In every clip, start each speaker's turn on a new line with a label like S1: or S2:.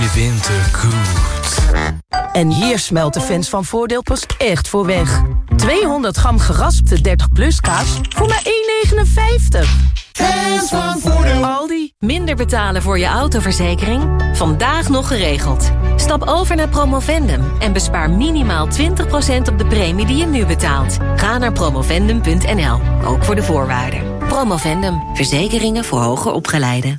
S1: je winter goed.
S2: En hier smelt de fans van Voordeel pas echt voor weg. 200 gram geraspte 30 plus kaas voor maar 1,59.
S3: Fans van Voordeel.
S2: Aldi.
S4: Minder betalen voor je autoverzekering? Vandaag nog geregeld. Stap over naar Promovendum en bespaar minimaal 20% op de premie die je nu betaalt. Ga naar promovendum.nl, ook voor de voorwaarden. Promovendum, verzekeringen voor hoger opgeleiden.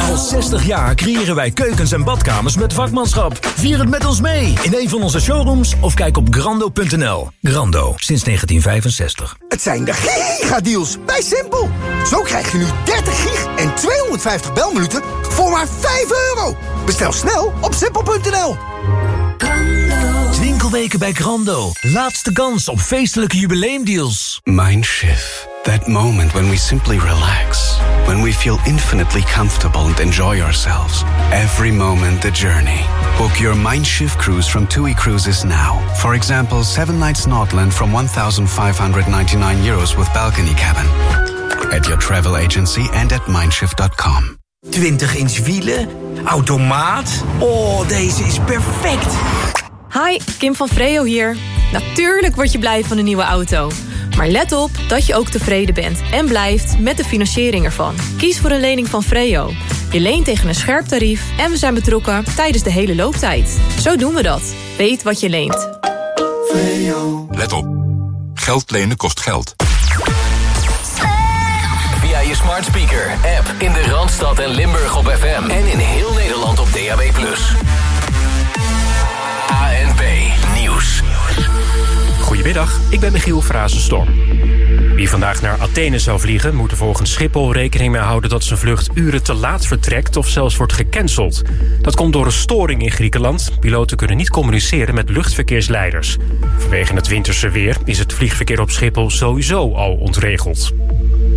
S5: Al 60 jaar creëren wij keukens en badkamers met vakmanschap. Vier het met ons mee in een van onze showrooms of kijk op grando.nl. Grando, sinds 1965.
S6: Het zijn de gigadeals bij Simpel. Zo krijg je nu 30 gig en 250 belminuten voor maar 5 euro. Bestel snel op simpel.nl.
S5: Winkelweken bij Grando. Laatste kans op feestelijke jubileumdeals.
S7: Mindshift. That moment when we simply relax. When we feel infinitely comfortable and enjoy ourselves. Every moment the journey. Book your Mindshift cruise from TUI Cruises now. For example, 7 nights Nordland from 1,599 euros with balcony cabin. At your travel agency and at mindshift.com.
S8: 20 inch wielen, automaat. Oh, deze is perfect.
S9: Hi, Kim van Freo hier. Natuurlijk word je blij van een nieuwe auto. Maar let op dat je ook tevreden bent en blijft met de financiering ervan. Kies voor een lening van Freo. Je leent tegen een scherp tarief en we zijn betrokken tijdens de hele looptijd. Zo doen we dat. Weet wat je leent.
S10: Let op. Geld lenen kost geld.
S1: Via je smart speaker, app in de Randstad en Limburg op FM. En in heel Nederland op DAB+.
S11: Goedemiddag, ik ben Michiel Frazenstorm. Wie vandaag naar Athene zou vliegen, moet er volgens Schiphol rekening mee houden dat zijn vlucht uren te laat vertrekt of zelfs wordt gecanceld. Dat komt door een storing in Griekenland. Piloten kunnen niet communiceren met luchtverkeersleiders. Vanwege het winterse weer is het vliegverkeer op Schiphol sowieso al ontregeld.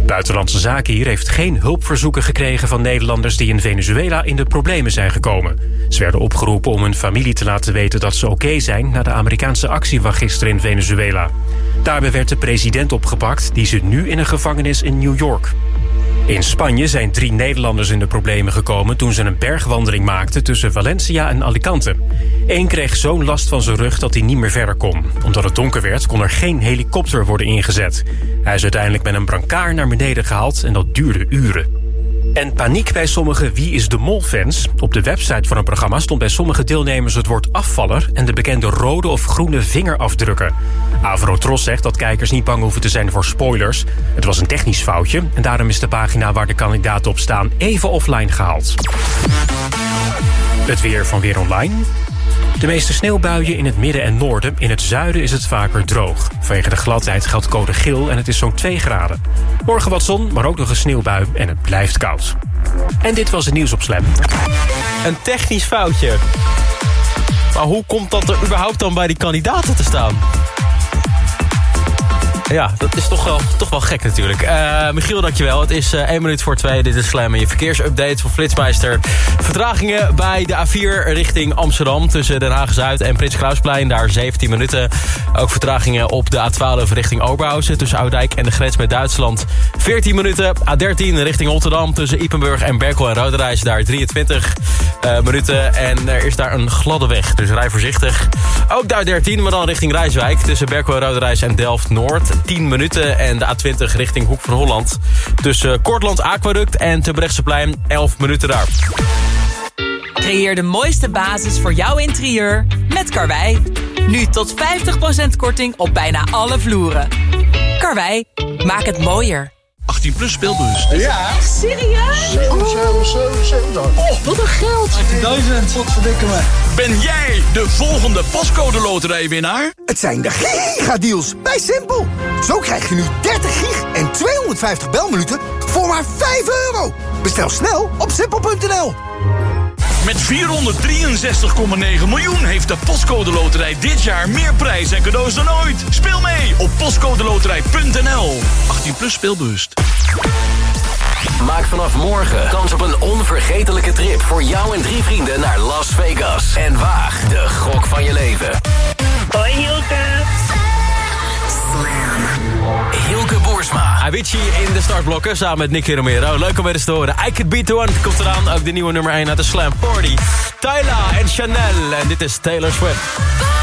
S11: Buitenlandse Zaken hier heeft geen hulpverzoeken gekregen van Nederlanders die in Venezuela in de problemen zijn gekomen. Ze werden opgeroepen om hun familie te laten weten dat ze oké zijn na de Amerikaanse actie van gisteren in Venezuela. Daarbij werd de president opgepakt, die zit nu in een gevangenis in New York. In Spanje zijn drie Nederlanders in de problemen gekomen toen ze een bergwandeling maakten tussen Valencia en Alicante. Eén kreeg zo'n last van zijn rug dat hij niet meer verder kon. Omdat het donker werd kon er geen helikopter worden ingezet. Hij is uiteindelijk met een brancard naar beneden gehaald en dat duurde uren. En paniek bij sommige Wie is de Mol-fans. Op de website van het programma stond bij sommige deelnemers het woord afvaller... en de bekende rode of groene vingerafdrukken. Avrotros zegt dat kijkers niet bang hoeven te zijn voor spoilers. Het was een technisch foutje en daarom is de pagina waar de kandidaten op staan even offline gehaald. Het weer van Weer Online. De meeste sneeuwbuien in het midden en noorden. In het zuiden is het vaker droog. Vanwege de gladheid geldt code geel en het is zo'n 2 graden. Morgen wat zon, maar ook nog een sneeuwbui en het blijft koud. En dit was het nieuws op Slam.
S12: Een technisch foutje. Maar hoe komt dat er überhaupt dan bij die kandidaten te staan? Ja, dat is toch wel, toch wel gek natuurlijk. Uh, Michiel, dankjewel. Het is uh, 1 minuut voor 2. Dit is Slam en je verkeersupdate van Flitsmeister. Vertragingen bij de A4 richting Amsterdam... tussen Den Haag-Zuid en Prins Klausplein. Daar 17 minuten. Ook vertragingen op de A12 richting Oberhausen... tussen Oudijk en de grens met Duitsland. 14 minuten. A13 richting Rotterdam... tussen Ipenburg en Berkel en Roderijs. Daar 23 uh, minuten. En er is daar een gladde weg. Dus rij voorzichtig. Ook daar 13, maar dan richting Rijswijk... tussen Berkel en Roderijs en Delft-Noord. 10 minuten. En de A20 richting Hoek van Holland. Tussen Kortland Aquaduct en Terbrechtseplein 11 minuten daar.
S13: Creëer de mooiste basis voor jouw interieur met Karwei. Nu tot 50% korting op bijna alle vloeren. Karwei, maak het mooier.
S14: 18 plus speelbus.
S15: Ja. Echt serieus? 7, 7, 7, 7. Oh, wat een geld.
S14: 18.000. Wat verdikken me. Ben jij de volgende pascode loterijwinnaar?
S6: Het zijn de gigadeals bij Simpel. Zo krijg je nu 30 gig en 250 belminuten voor maar 5 euro. Bestel snel op simpel.nl.
S14: Met 463,9 miljoen heeft de Postcode Loterij dit jaar meer prijs en cadeaus dan ooit. Speel mee op postcodeloterij.nl. 18 plus speelbewust.
S1: Maak vanaf morgen kans op een onvergetelijke trip voor jou en drie vrienden naar Las Vegas. En waag de gok van je leven.
S16: Hoi Hilke.
S1: Boersma.
S12: Weet
S17: Avicii in de startblokken samen met Nicky Romero. Leuk om weer eens te horen. I Could Be The One komt eraan. Ook de nieuwe nummer 1 uit de Slam Party. Tyla en Chanel. En dit is Taylor Swift.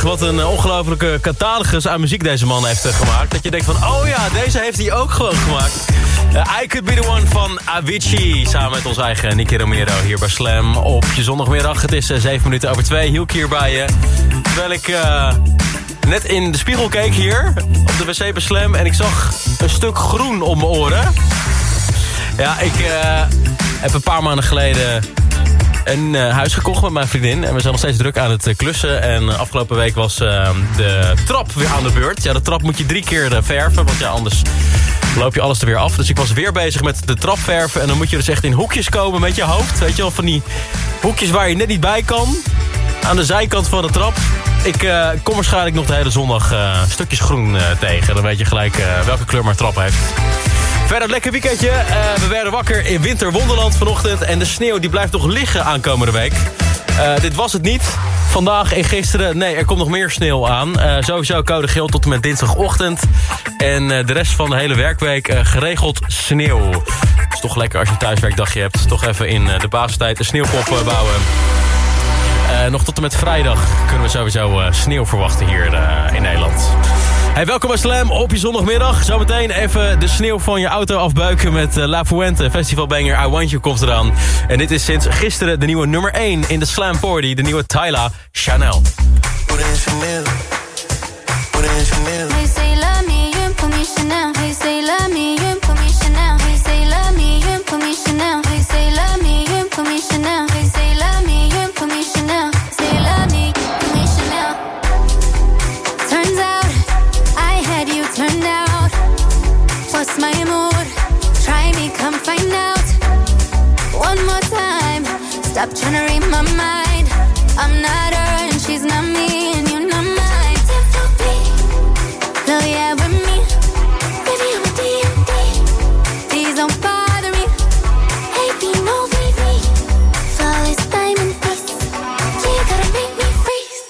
S12: Wat een ongelofelijke catalogus aan muziek deze man heeft eh, gemaakt. Dat je denkt van, oh ja, deze heeft hij ook gewoon gemaakt. Uh, I Could Be The One van Avicii. Samen met ons eigen Nicky Romero hier bij Slam op je zondagmiddag. Het is 7 minuten over 2. Hielk hier bij je. Terwijl ik net in de spiegel keek hier op de wc bij Slam. En ik zag een stuk groen om mijn oren. Ja, ik heb een paar maanden geleden een uh, huis gekocht met mijn vriendin. En we zijn nog steeds druk aan het uh, klussen. En uh, afgelopen week was de trap weer aan de beurt. Ja, de trap moet je drie keer verven. Want ja, anders loop je alles er weer af. Dus ik was weer bezig met de trap verven. En dan moet je dus echt in hoekjes komen met je hoofd. Weet je wel, van die hoekjes waar je net niet bij kan. Aan de zijkant van de trap. Ik kom waarschijnlijk nog de hele zondag stukjes groen tegen. Dan weet je gelijk welke kleur mijn trap heeft. Verder lekker weekendje. Uh, we werden wakker in winterwonderland vanochtend. En de sneeuw die blijft nog liggen aankomende week. Uh, dit was het niet. Vandaag en gisteren, nee, er komt nog meer sneeuw aan. Uh, sowieso code geel tot en met dinsdagochtend. En de rest van de hele werkweek geregeld sneeuw. Het is toch lekker als je thuiswerkdagje hebt. Toch even in de basistijd een sneeuwpop bouwen. nog tot en met vrijdag kunnen we sowieso sneeuw verwachten hier in Nederland. Hey, welkom bij Slam op je zondagmiddag. Zometeen even de sneeuw van je auto afbuiken met uh, La Fuente. Festivalbanger I Want You komt eraan. En dit is sinds gisteren de nieuwe nummer 1 in de Slam Party. De nieuwe Tyla Chanel. Chanel.
S16: Stop trying to read my mind. I'm not her and she's not me, and you're not mine. Hell yeah, with me. Baby, I'm a D&D. Please don't bother me. Hey, be no baby. Flawless diamond piece. You gotta make me freeze.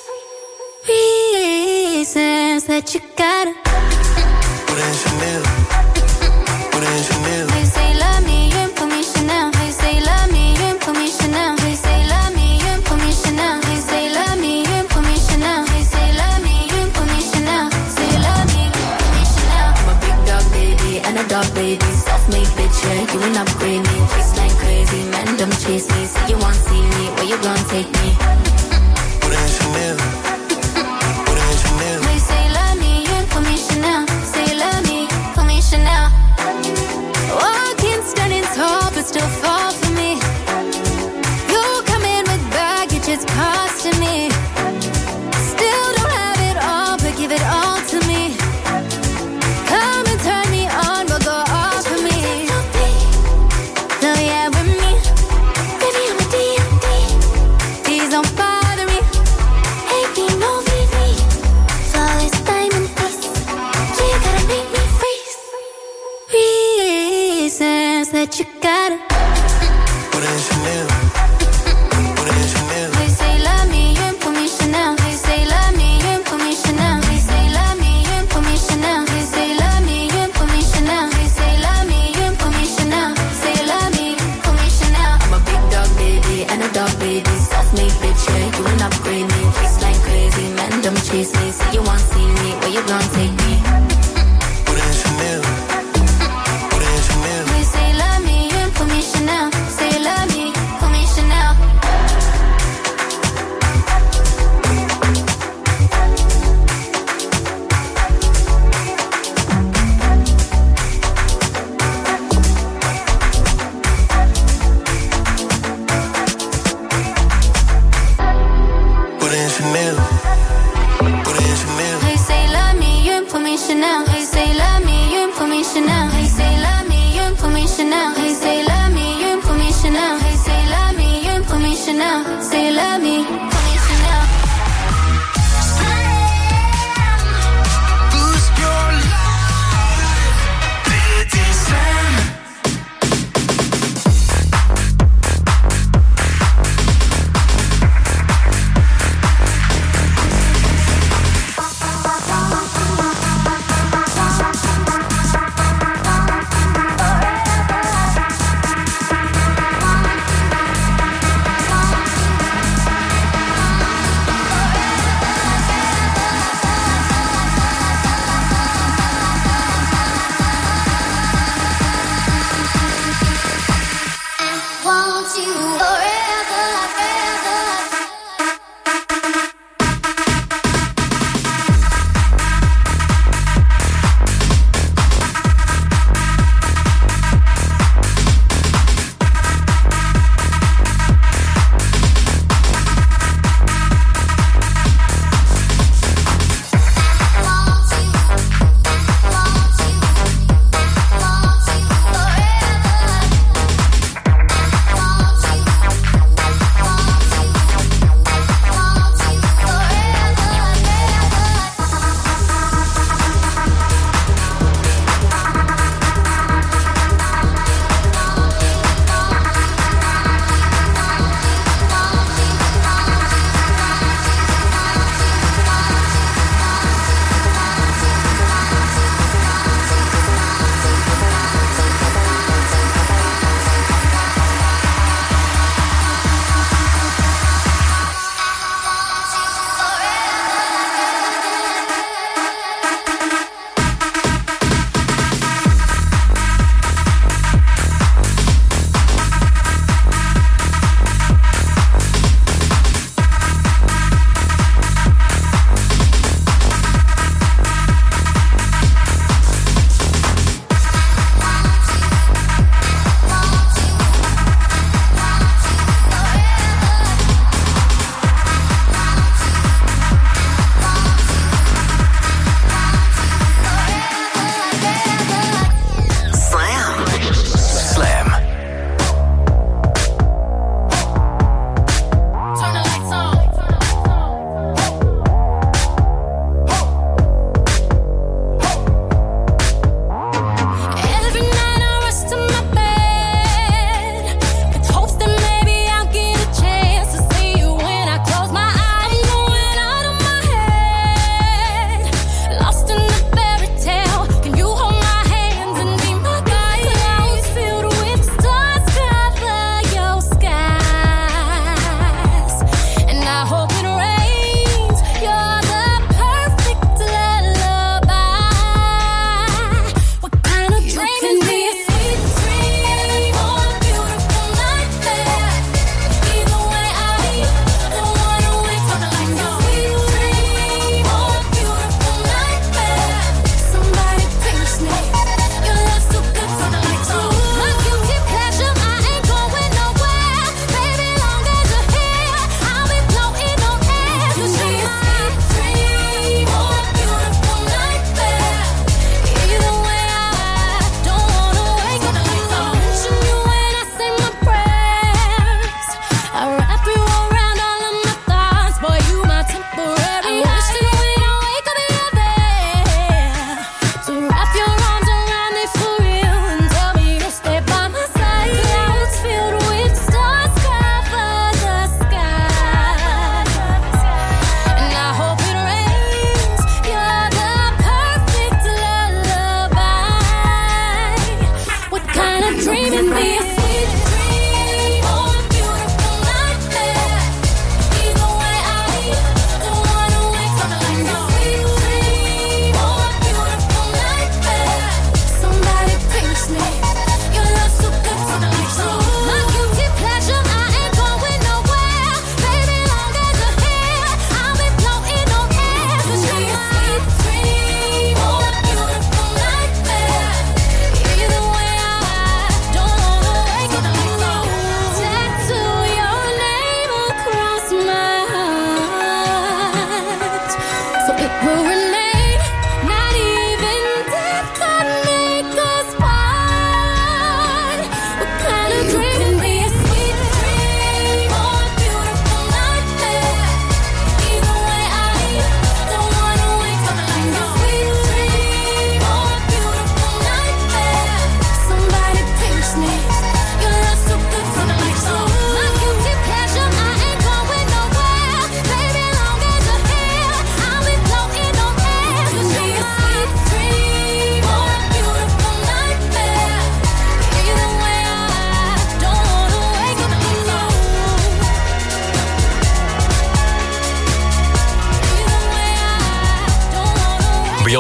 S16: Reasons that you gotta.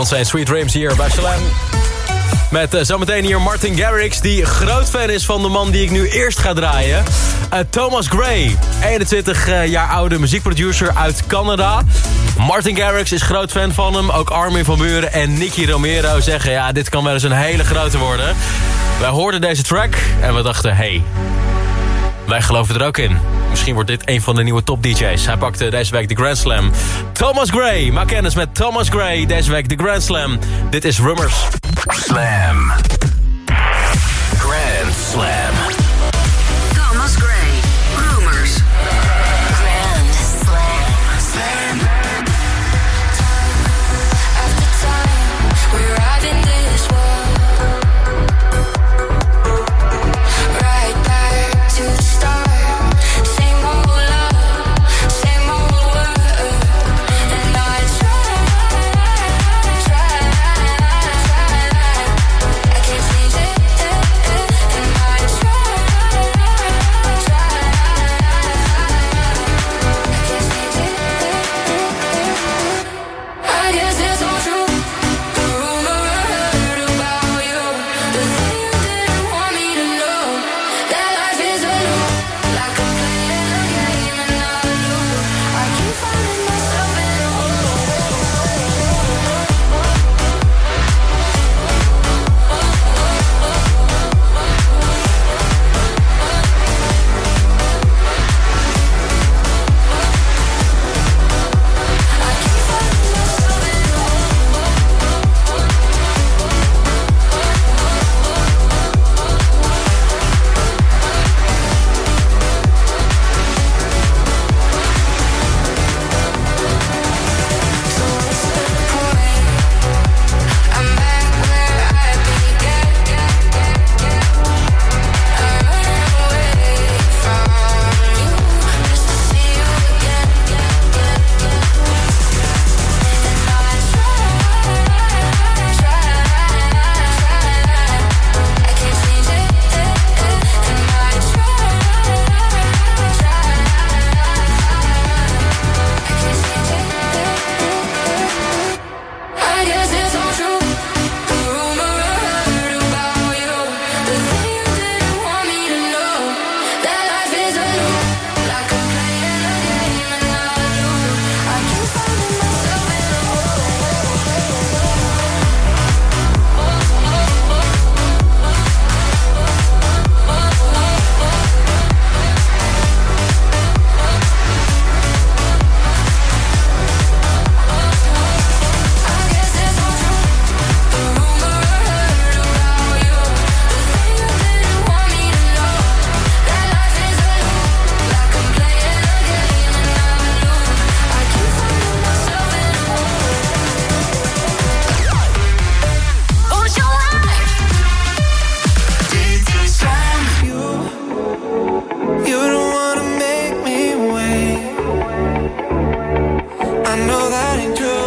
S12: Beyoncé en Sweet Dreams hier bij Shalem. Met eh, zometeen hier Martin Garrix, die groot fan is van de man die ik nu eerst ga draaien. Eh, Thomas Gray, 21 eh, jaar oude muziekproducer uit Canada. Martin Garrix is groot fan van hem. Ook Armin van Buren en Nicky Romero zeggen... ja, dit kan wel eens een hele grote worden. Wij hoorden deze track en we dachten, hey, wij geloven er ook in. Misschien wordt dit een van de nieuwe top-dj's. Hij pakte deze week de Grand Slam. Thomas Gray. Maak kennis met Thomas Gray. Deze week de Grand Slam. Dit is Rummers.
S1: Slam. Grand Slam.
S18: running through.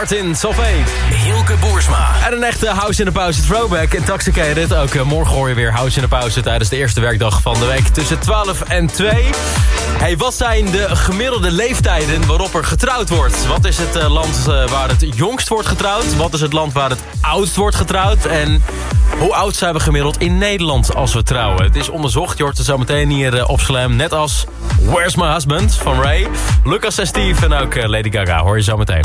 S12: Martin Solveig.
S1: Hilke Boersma.
S12: En een echte House in de Pauze throwback. Intoxicated. Ook eh, morgen hoor je weer House in de Pauze tijdens de eerste werkdag van de week tussen 12 en 2. Hey, wat zijn de gemiddelde leeftijden waarop er getrouwd wordt? Wat is het eh, land eh, waar het jongst wordt getrouwd? Wat is het land waar het oudst wordt getrouwd? En hoe oud zijn we gemiddeld in Nederland als we trouwen? Het is onderzocht, je hoort het zo meteen hier op Slam. Net als Where's My Husband van Ray. Lucas en Steve en ook Lady Gaga hoor je zo meteen.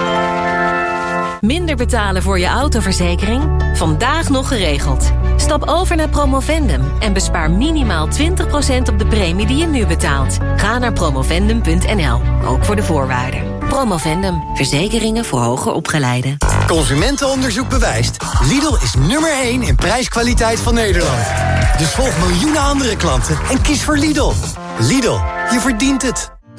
S4: Minder betalen voor je autoverzekering? Vandaag nog geregeld. Stap over naar Promovendum en bespaar minimaal 20% op de premie die je nu betaalt. Ga naar promovendum.nl, ook voor de voorwaarden. Promovendum, verzekeringen voor hoger opgeleiden.
S19: Consumentenonderzoek bewijst. Lidl is nummer 1 in prijskwaliteit van Nederland. Dus volg miljoenen andere klanten en kies voor Lidl. Lidl, je verdient het.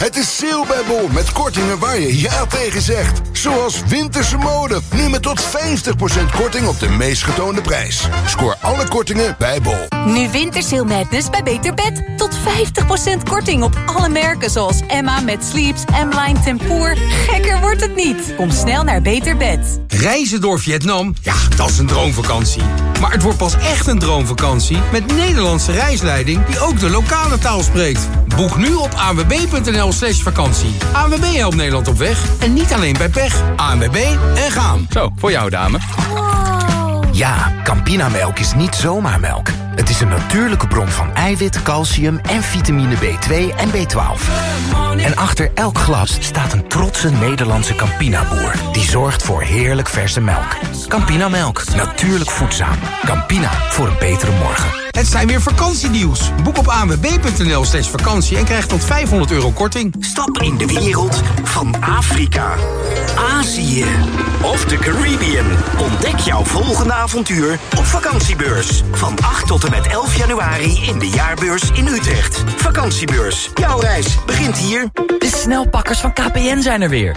S20: Het is sale bij Bol met kortingen waar je ja tegen zegt. Zoals winterse mode. Nu met tot 50% korting op de meest getoonde prijs. Scoor alle kortingen bij Bol.
S21: Nu Wintersale Madness bij Beter Bed. Tot 50% korting op alle merken zoals Emma met Sleeps, M-Line Tempoor. Gekker wordt het niet. Kom snel naar Beter Bed.
S8: Reizen door Vietnam? Ja, dat is een droomvakantie. Maar het wordt pas echt een droomvakantie met Nederlandse reisleiding die ook de lokale taal spreekt. Boek nu op anwb.nl slash vakantie. ANWB helpt Nederland op weg en niet alleen bij pech. ANWB en gaan.
S22: Zo, voor jou dame.
S23: Ja, Campinamelk is niet zomaar melk.
S24: Het is een natuurlijke bron van eiwit, calcium en vitamine B2 en B12. En achter elk glas staat een trotse Nederlandse Campina-boer... die zorgt voor heerlijk verse melk. Campina-melk, natuurlijk voedzaam. Campina, voor een betere morgen.
S8: Het zijn weer vakantienieuws. Boek op anwb.nl slash vakantie en krijg tot 500 euro korting.
S22: Stap in de wereld van Afrika, Azië of de Caribbean. Ontdek jouw volgende avontuur op vakantiebeurs. Van 8 tot en met 11 januari in de jaarbeurs in Utrecht. Vakantiebeurs. Jouw reis begint hier.
S23: De snelpakkers van KPN zijn er weer.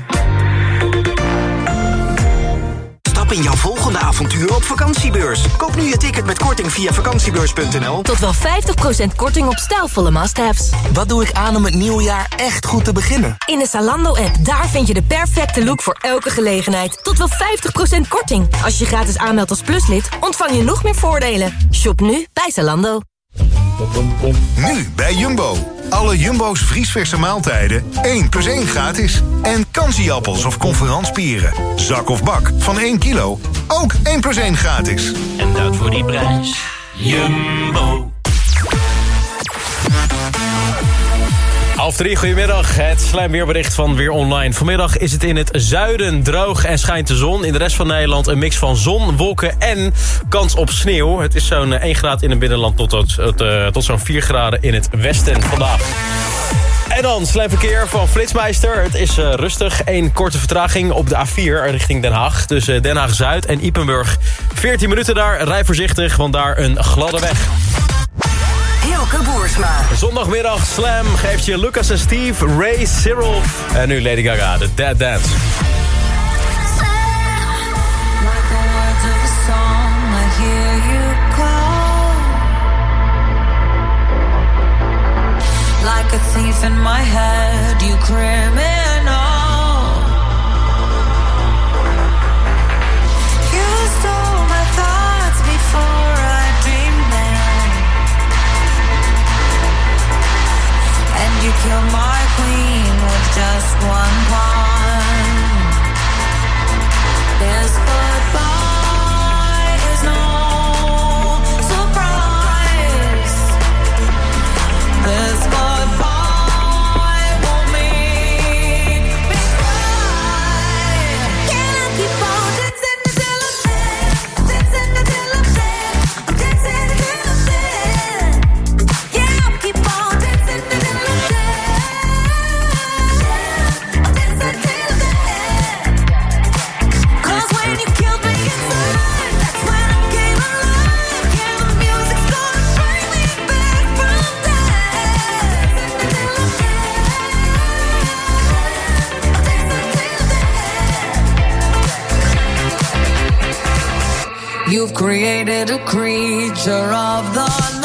S22: In jouw volgende avontuur op vakantiebeurs. Koop nu je ticket met korting via vakantiebeurs.nl.
S4: Tot wel 50% korting op stijlvolle must-haves.
S24: Wat doe ik aan om het nieuwe jaar echt goed te beginnen?
S4: In de Zalando-app, daar vind je de perfecte look voor elke gelegenheid. Tot wel 50% korting. Als je gratis aanmeldt als pluslid, ontvang je nog meer voordelen. Shop nu bij Zalando.
S25: Nu bij Jumbo. Alle Jumbo's vriesverse maaltijden 1 plus 1 gratis. En kansieappels of conferanspieren. Zak of bak van 1 kilo. Ook 1 plus 1 gratis.
S26: En dat voor die prijs. Jumbo.
S12: Half drie, goedemiddag. Het slijmweerbericht van Weer Online. Vanmiddag is het in het zuiden droog en schijnt de zon. In de rest van Nederland een mix van zon, wolken en kans op sneeuw. Het is zo'n 1 graad in het binnenland tot, tot, tot, uh, tot zo'n 4 graden in het westen vandaag. En dan slijmverkeer van Flitsmeister. Het is rustig. Eén korte vertraging op de A4 richting Den Haag. Tussen Den Haag-Zuid en Ipenburg. 14 minuten daar. Rij voorzichtig, want daar een gladde weg.
S27: Hilke Boersma.
S12: Zondagmiddag Slam geeft je Lucas en Steve, Ray, Cyril en nu Lady Gaga, de Dead Dance.
S28: Like a thief in my head, you criminal. Just one You've created a creature of the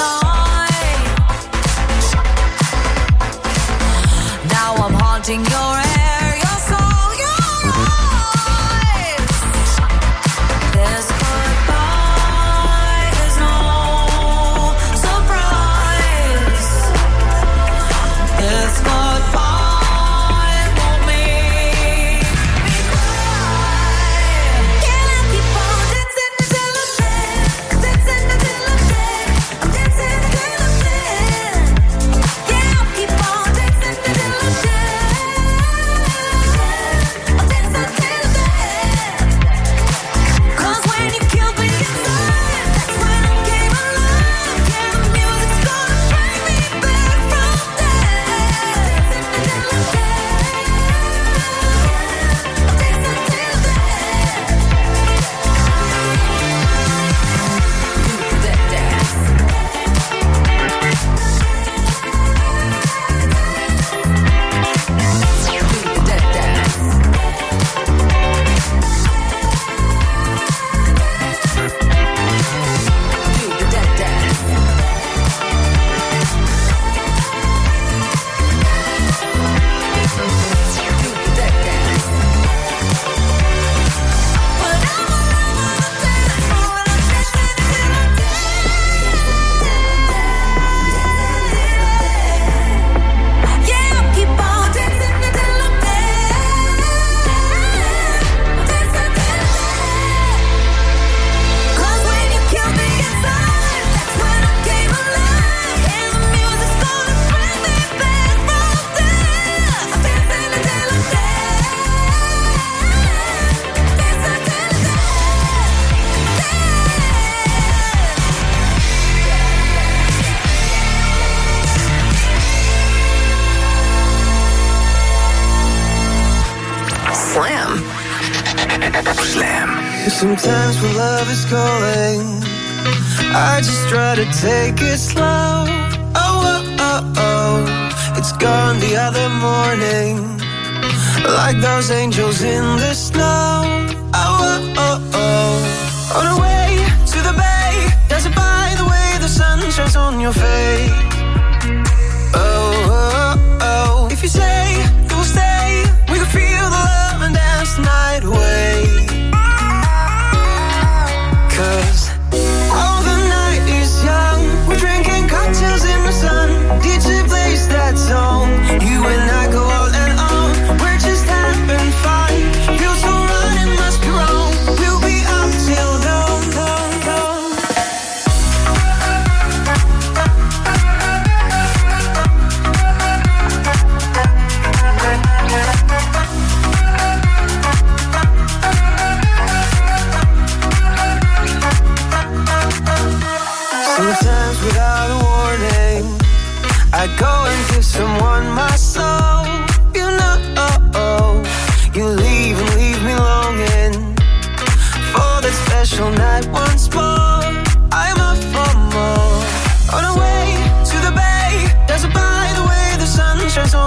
S3: to take it slow.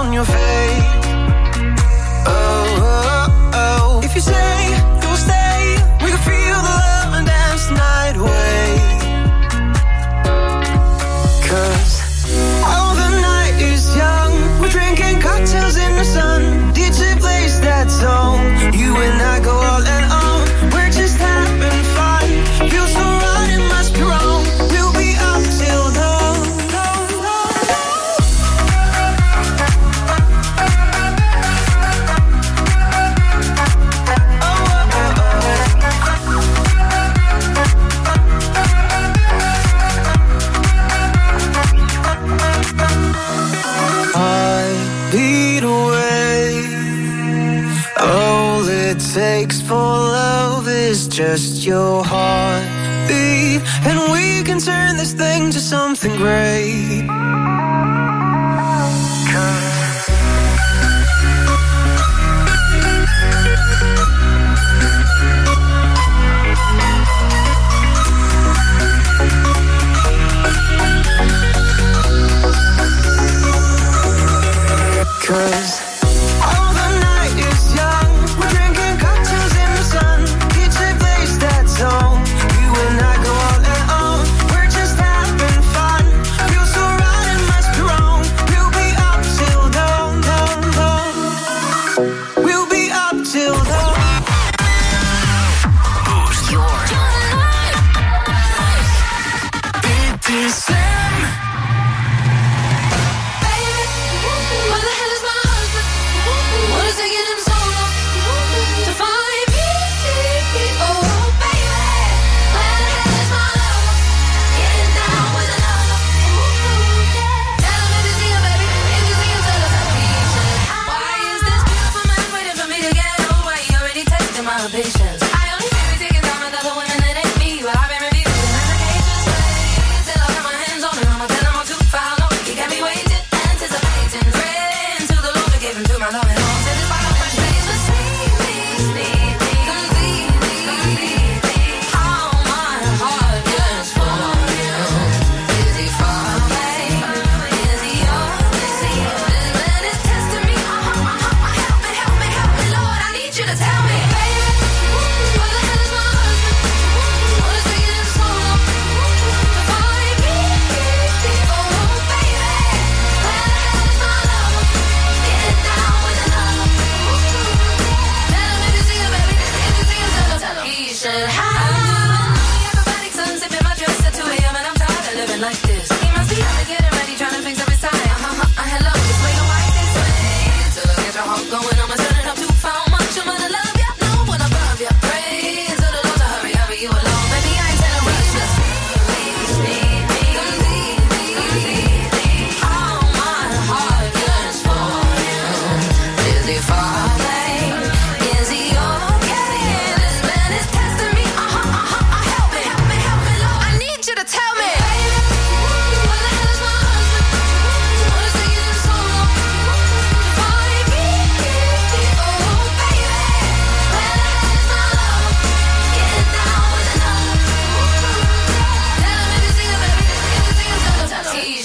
S3: On your face. just you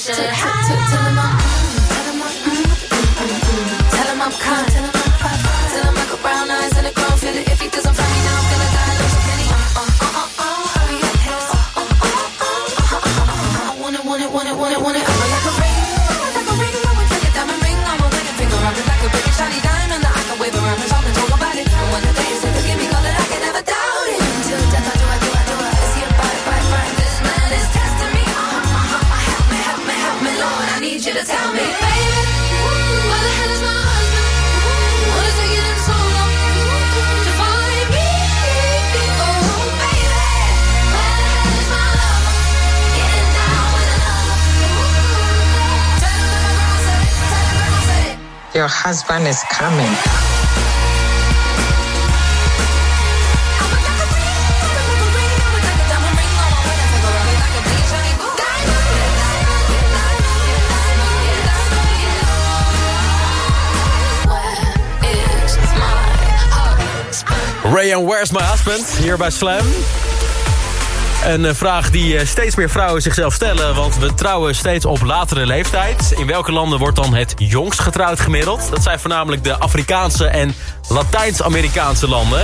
S18: should. Tell him I'm, tell him I'm, tell him I'm coming. Your
S29: husband is coming.
S12: Ray and Where's My Husband, hier bij Slam. Een eh, vraag die eh, steeds meer vrouwen zichzelf stellen... want we trouwen steeds op latere leeftijd. In welke landen wordt dan het jongst getrouwd gemiddeld? Dat zijn voornamelijk de Afrikaanse en Latijns-Amerikaanse landen.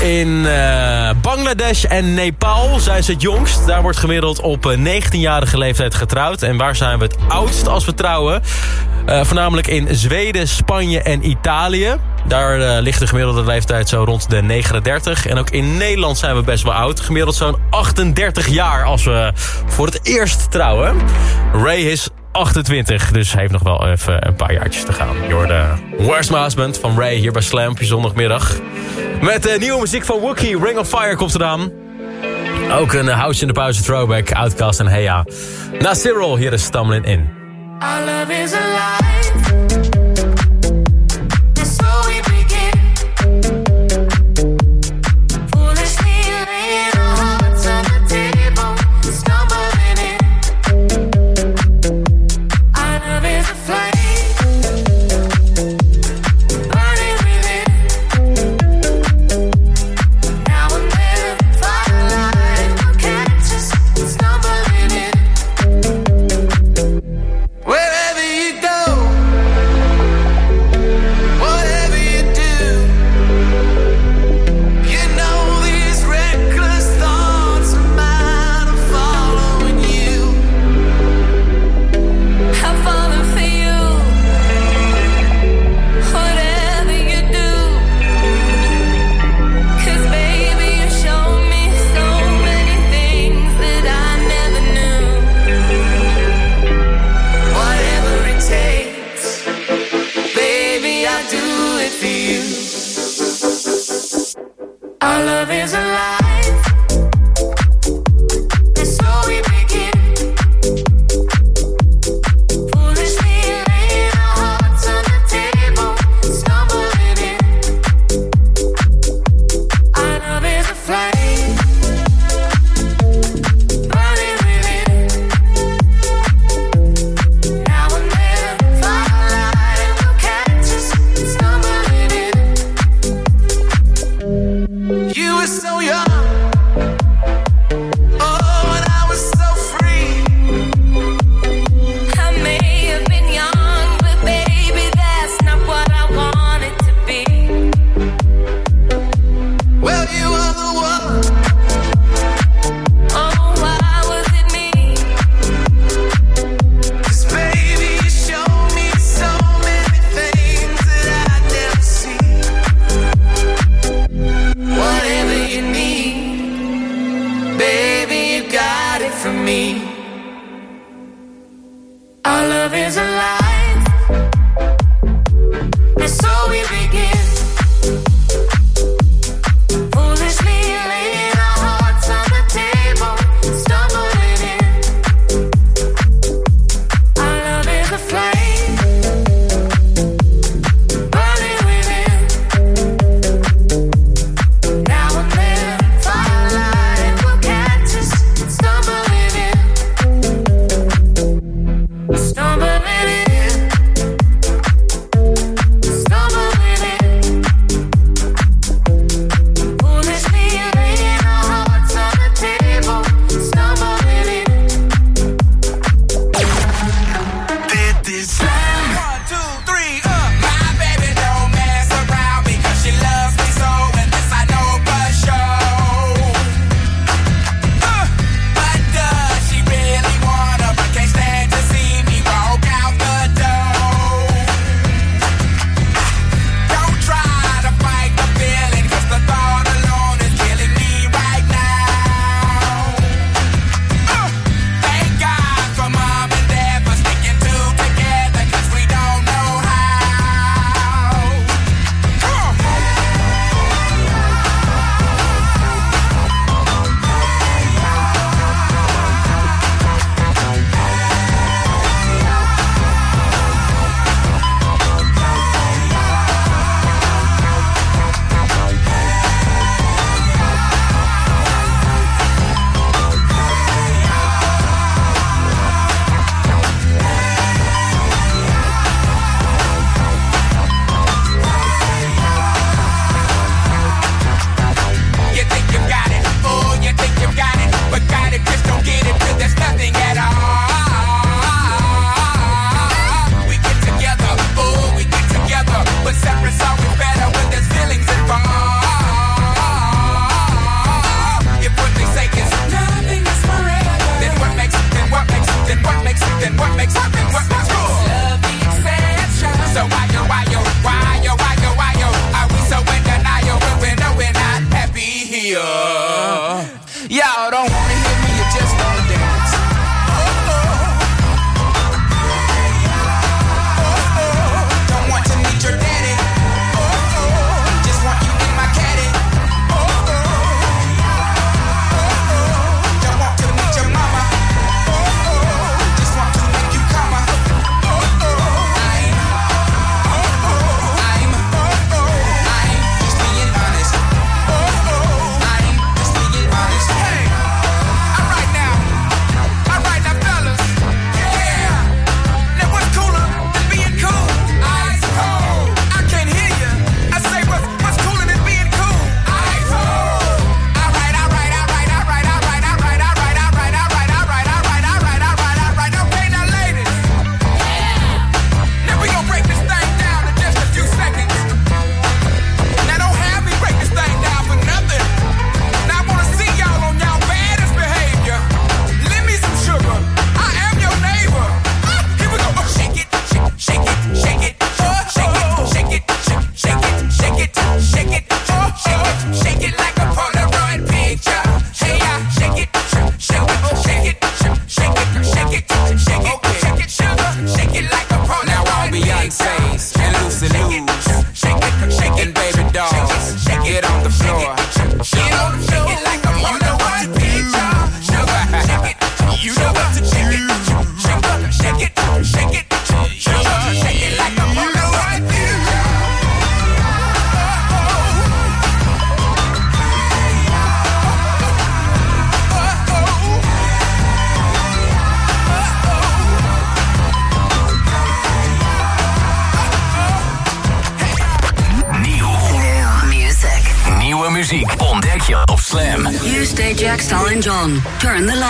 S12: In eh, Bangladesh en Nepal zijn ze het jongst. Daar wordt gemiddeld op 19-jarige leeftijd getrouwd. En waar zijn we het oudst als we trouwen? Uh, voornamelijk in Zweden, Spanje en Italië. Daar uh, ligt de gemiddelde leeftijd zo rond de 39. En ook in Nederland zijn we best wel oud. Gemiddeld zo'n 38 jaar als we voor het eerst trouwen. Ray is 28, dus heeft nog wel even een paar jaartjes te gaan. Je hoorde Where's My Husband van Ray hier bij Slam op je zondagmiddag. Met uh, nieuwe muziek van Wookie, Ring of Fire komt eraan. Ook een House in de Pauze throwback, Outcast en Heya. Na Cyril, hier is Stumbling In.
S18: Our love is alive.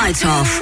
S30: Althoff.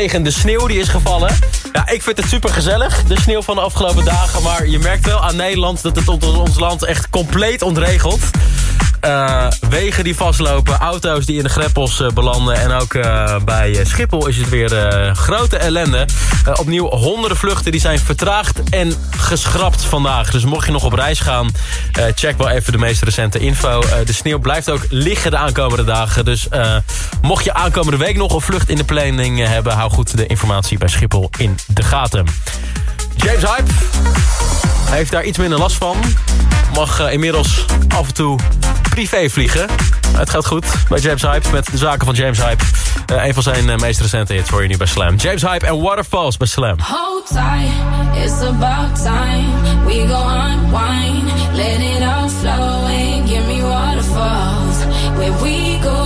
S30: tegen de sneeuw die is gevallen. Ja, ik vind het super gezellig, de sneeuw van de afgelopen dagen. Maar je merkt wel aan Nederland dat het ons land echt compleet ontregelt. Eh, wegen die vastlopen, auto's die in de greppels eh, belanden... en ook eh, bij Schiphol is het weer grote ellende. opnieuw honderden vluchten die zijn vertraagd en geschrapt vandaag. Dus mocht je nog op reis gaan, check wel even de meest recente info. de sneeuw blijft ook liggen de aankomende dagen. Dus mocht je aankomende week nog een vlucht in de planning hebben... hou goed de informatie bij Schiphol in de gaten.
S12: James Hype heeft daar iets minder last van. Mag eh, inmiddels af en toe privé vliegen. Het gaat goed bij James Hype met de zaken van James Hype. Uh, een van zijn eh, meest recente hits voor je nu bij Slam. James Hype en Waterfalls bij Slam.
S18: Hold tight, it's about time. We go unwind, let it all flow and give me waterfalls. Where we go